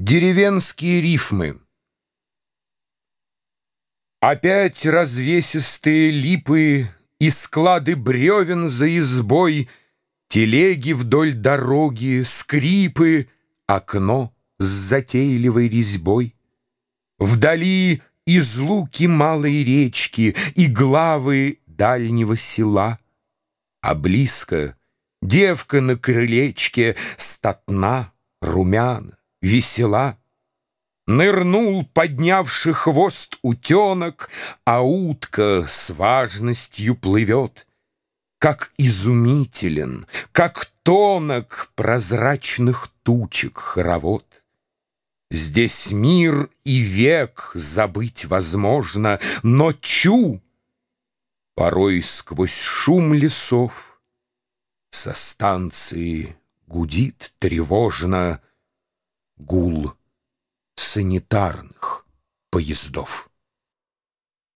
Деревенские рифмы Опять развесистые липы И склады бревен за избой, Телеги вдоль дороги, скрипы, Окно с затейливой резьбой. Вдали из луки малой речки И главы дальнего села, А близко девка на крылечке Статна, румяна весела. Нырнул, поднявший хвост утенок, А утка с важностью плывет. Как изумителен, как тонок Прозрачных тучек хоровод. Здесь мир и век забыть возможно, Но чу! Порой сквозь шум лесов Со станции гудит тревожно — гул санитарных поездов.